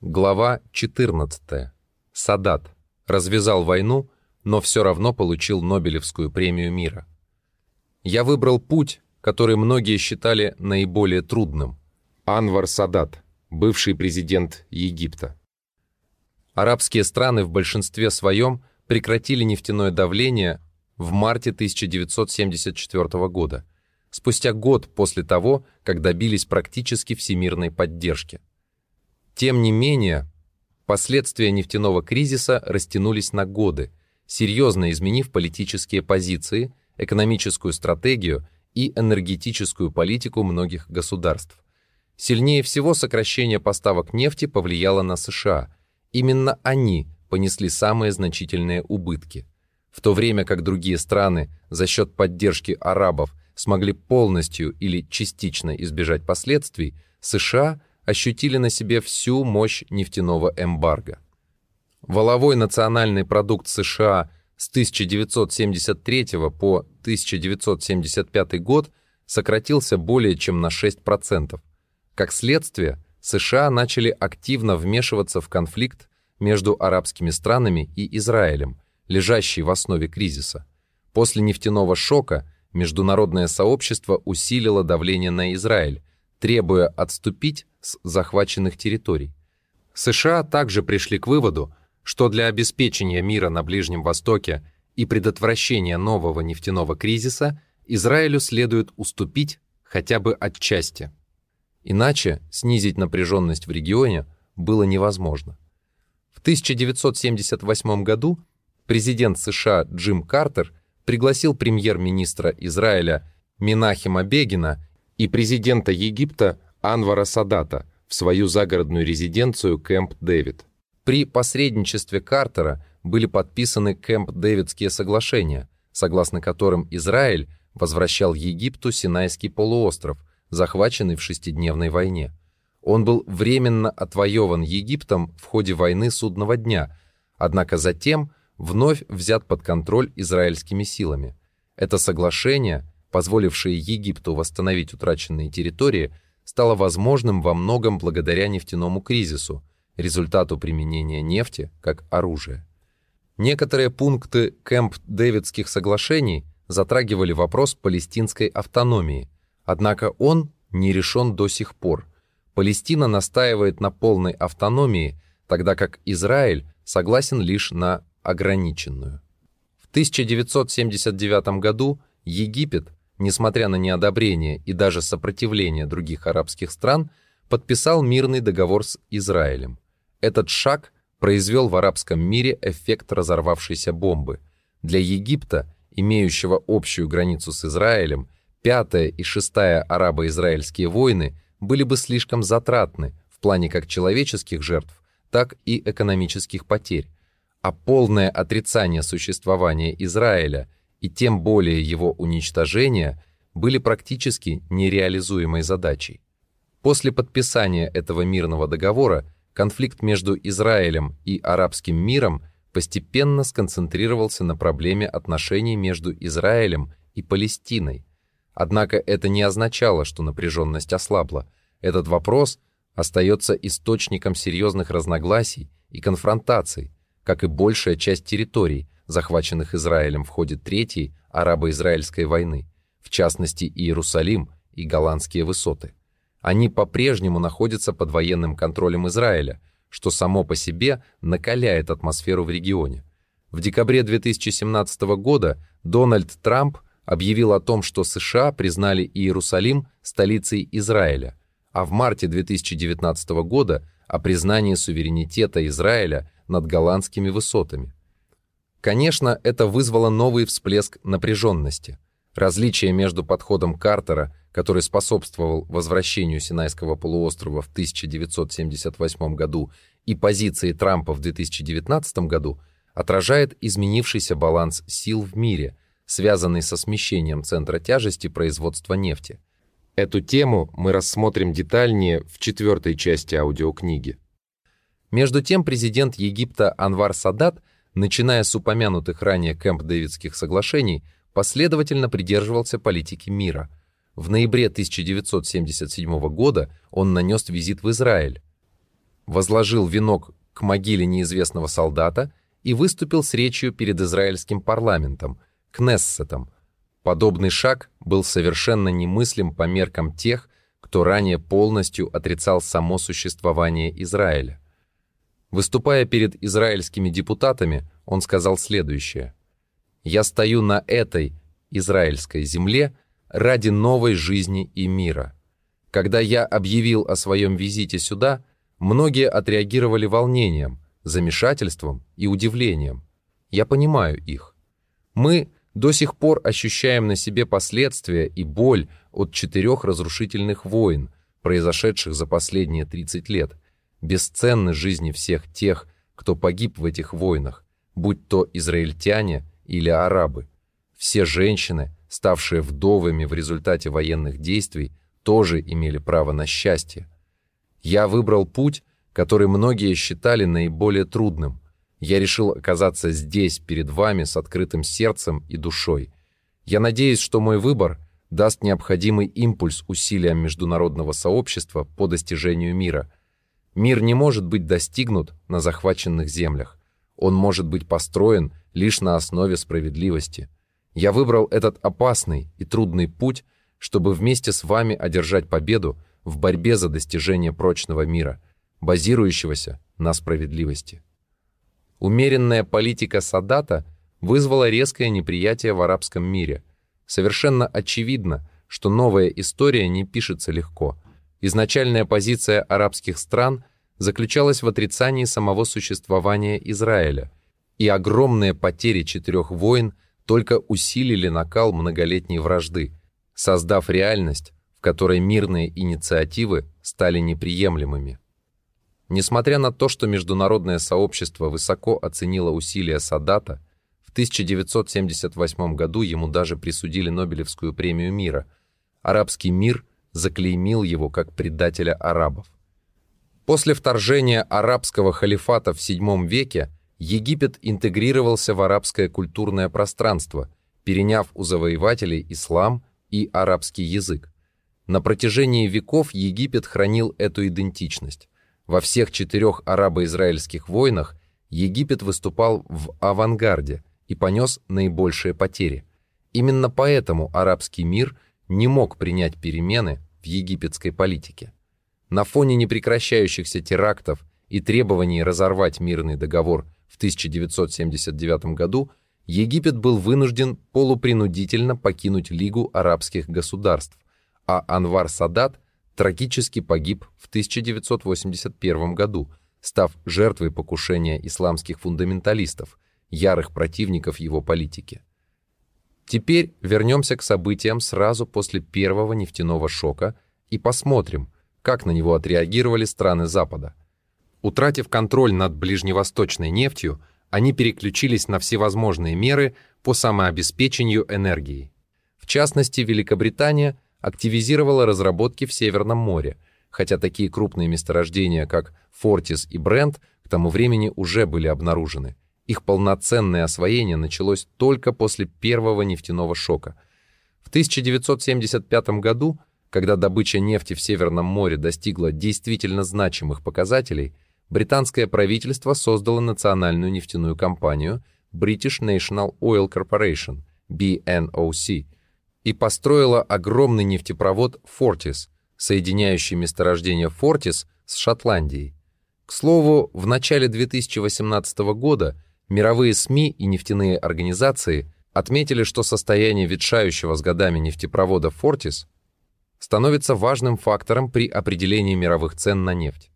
Глава 14. Садат. Развязал войну, но все равно получил Нобелевскую премию мира. Я выбрал путь, который многие считали наиболее трудным. Анвар Садат, бывший президент Египта. Арабские страны в большинстве своем прекратили нефтяное давление в марте 1974 года, спустя год после того, как добились практически всемирной поддержки. Тем не менее, последствия нефтяного кризиса растянулись на годы, серьезно изменив политические позиции, экономическую стратегию и энергетическую политику многих государств. Сильнее всего сокращение поставок нефти повлияло на США. Именно они понесли самые значительные убытки. В то время как другие страны за счет поддержки арабов смогли полностью или частично избежать последствий, США – ощутили на себе всю мощь нефтяного эмбарго. Воловой национальный продукт США с 1973 по 1975 год сократился более чем на 6%. Как следствие, США начали активно вмешиваться в конфликт между арабскими странами и Израилем, лежащий в основе кризиса. После нефтяного шока международное сообщество усилило давление на Израиль, требуя отступить с захваченных территорий. США также пришли к выводу, что для обеспечения мира на Ближнем Востоке и предотвращения нового нефтяного кризиса Израилю следует уступить хотя бы отчасти. Иначе снизить напряженность в регионе было невозможно. В 1978 году президент США Джим Картер пригласил премьер-министра Израиля Минахима Бегина и президента Египта Анвара Садата в свою загородную резиденцию Кэмп Дэвид. При посредничестве Картера были подписаны Кэмп-Дэвидские соглашения, согласно которым Израиль возвращал Египту Синайский полуостров, захваченный в шестидневной войне. Он был временно отвоеван Египтом в ходе войны Судного дня, однако затем вновь взят под контроль израильскими силами. Это соглашение, позволившее Египту восстановить утраченные территории, стало возможным во многом благодаря нефтяному кризису, результату применения нефти как оружия. Некоторые пункты Кэмп-Дэвидских соглашений затрагивали вопрос палестинской автономии, однако он не решен до сих пор. Палестина настаивает на полной автономии, тогда как Израиль согласен лишь на ограниченную. В 1979 году Египет несмотря на неодобрение и даже сопротивление других арабских стран, подписал мирный договор с Израилем. Этот шаг произвел в арабском мире эффект разорвавшейся бомбы. Для Египта, имеющего общую границу с Израилем, пятая и шестая арабо-израильские войны были бы слишком затратны в плане как человеческих жертв, так и экономических потерь, а полное отрицание существования Израиля – и тем более его уничтожение были практически нереализуемой задачей. После подписания этого мирного договора конфликт между Израилем и арабским миром постепенно сконцентрировался на проблеме отношений между Израилем и Палестиной. Однако это не означало, что напряженность ослабла. Этот вопрос остается источником серьезных разногласий и конфронтаций, как и большая часть территорий, захваченных Израилем в ходе Третьей арабо-израильской войны, в частности Иерусалим и Голландские высоты. Они по-прежнему находятся под военным контролем Израиля, что само по себе накаляет атмосферу в регионе. В декабре 2017 года Дональд Трамп объявил о том, что США признали Иерусалим столицей Израиля, а в марте 2019 года о признании суверенитета Израиля над голландскими высотами. Конечно, это вызвало новый всплеск напряженности. Различие между подходом Картера, который способствовал возвращению Синайского полуострова в 1978 году, и позицией Трампа в 2019 году отражает изменившийся баланс сил в мире, связанный со смещением центра тяжести производства нефти. Эту тему мы рассмотрим детальнее в четвертой части аудиокниги. Между тем президент Египта Анвар Садат – начиная с упомянутых ранее Кэмп-Дэвидских соглашений, последовательно придерживался политики мира. В ноябре 1977 года он нанес визит в Израиль. возложил венок к могиле неизвестного солдата и выступил с речью перед израильским парламентом, Кнессетом. Подобный шаг был совершенно немыслим по меркам тех, кто ранее полностью отрицал само существование Израиля. Выступая перед израильскими депутатами, он сказал следующее. «Я стою на этой израильской земле ради новой жизни и мира. Когда я объявил о своем визите сюда, многие отреагировали волнением, замешательством и удивлением. Я понимаю их. Мы до сих пор ощущаем на себе последствия и боль от четырех разрушительных войн, произошедших за последние 30 лет. Бесценны жизни всех тех, кто погиб в этих войнах, будь то израильтяне или арабы. Все женщины, ставшие вдовами в результате военных действий, тоже имели право на счастье. Я выбрал путь, который многие считали наиболее трудным. Я решил оказаться здесь, перед вами, с открытым сердцем и душой. Я надеюсь, что мой выбор даст необходимый импульс усилиям международного сообщества по достижению мира. Мир не может быть достигнут на захваченных землях. Он может быть построен лишь на основе справедливости. Я выбрал этот опасный и трудный путь, чтобы вместе с вами одержать победу в борьбе за достижение прочного мира, базирующегося на справедливости. Умеренная политика Садата вызвала резкое неприятие в арабском мире. Совершенно очевидно, что новая история не пишется легко. Изначальная позиция арабских стран заключалась в отрицании самого существования Израиля, и огромные потери четырех войн только усилили накал многолетней вражды, создав реальность, в которой мирные инициативы стали неприемлемыми. Несмотря на то, что международное сообщество высоко оценило усилия Садата, в 1978 году ему даже присудили Нобелевскую премию мира. Арабский мир заклеймил его как предателя арабов. После вторжения арабского халифата в VII веке Египет интегрировался в арабское культурное пространство, переняв у завоевателей ислам и арабский язык. На протяжении веков Египет хранил эту идентичность. Во всех четырех арабо-израильских войнах Египет выступал в авангарде и понес наибольшие потери. Именно поэтому арабский мир не мог принять перемены в египетской политике. На фоне непрекращающихся терактов и требований разорвать мирный договор в 1979 году Египет был вынужден полупринудительно покинуть Лигу арабских государств, а Анвар Садат трагически погиб в 1981 году, став жертвой покушения исламских фундаменталистов, ярых противников его политики. Теперь вернемся к событиям сразу после первого нефтяного шока и посмотрим, как на него отреагировали страны Запада. Утратив контроль над ближневосточной нефтью, они переключились на всевозможные меры по самообеспечению энергией. В частности, Великобритания – активизировала разработки в Северном море, хотя такие крупные месторождения, как Фортис и Брент, к тому времени уже были обнаружены. Их полноценное освоение началось только после первого нефтяного шока. В 1975 году, когда добыча нефти в Северном море достигла действительно значимых показателей, британское правительство создало национальную нефтяную компанию British National Oil Corporation, BNOC, и построила огромный нефтепровод «Фортис», соединяющий месторождение «Фортис» с Шотландией. К слову, в начале 2018 года мировые СМИ и нефтяные организации отметили, что состояние ветшающего с годами нефтепровода «Фортис» становится важным фактором при определении мировых цен на нефть.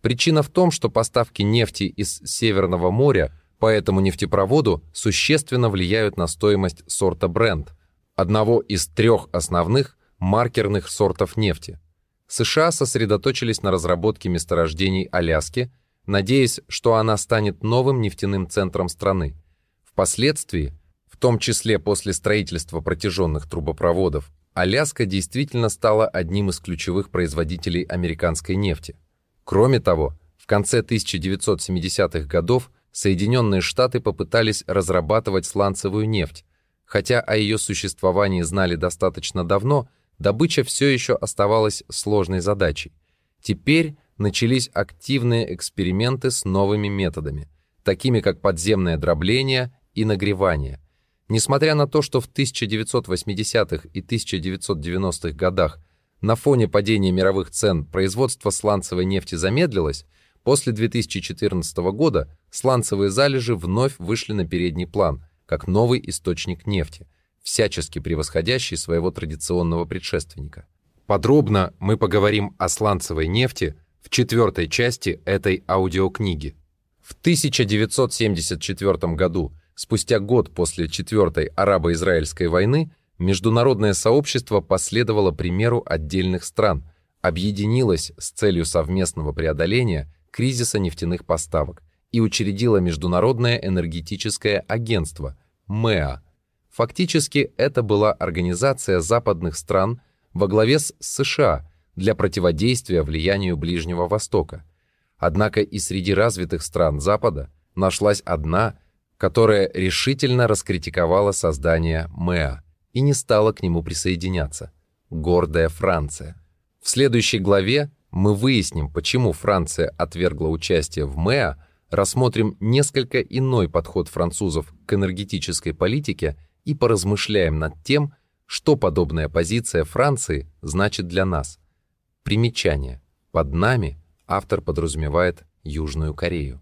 Причина в том, что поставки нефти из Северного моря по этому нефтепроводу существенно влияют на стоимость сорта Brent, одного из трех основных маркерных сортов нефти. США сосредоточились на разработке месторождений Аляски, надеясь, что она станет новым нефтяным центром страны. Впоследствии, в том числе после строительства протяженных трубопроводов, Аляска действительно стала одним из ключевых производителей американской нефти. Кроме того, в конце 1970-х годов Соединенные Штаты попытались разрабатывать сланцевую нефть, Хотя о ее существовании знали достаточно давно, добыча все еще оставалась сложной задачей. Теперь начались активные эксперименты с новыми методами, такими как подземное дробление и нагревание. Несмотря на то, что в 1980-х и 1990-х годах на фоне падения мировых цен производство сланцевой нефти замедлилось, после 2014 года сланцевые залежи вновь вышли на передний план, как новый источник нефти, всячески превосходящий своего традиционного предшественника. Подробно мы поговорим о сланцевой нефти в четвертой части этой аудиокниги. В 1974 году, спустя год после Четвертой арабо-израильской войны, международное сообщество последовало примеру отдельных стран, объединилось с целью совместного преодоления кризиса нефтяных поставок и учредило Международное энергетическое агентство МЭА. Фактически это была организация западных стран во главе с США для противодействия влиянию Ближнего Востока. Однако и среди развитых стран Запада нашлась одна, которая решительно раскритиковала создание МЭА и не стала к нему присоединяться – гордая Франция. В следующей главе мы выясним, почему Франция отвергла участие в МЭА, рассмотрим несколько иной подход французов к энергетической политике и поразмышляем над тем, что подобная позиция Франции значит для нас. Примечание. Под нами автор подразумевает Южную Корею.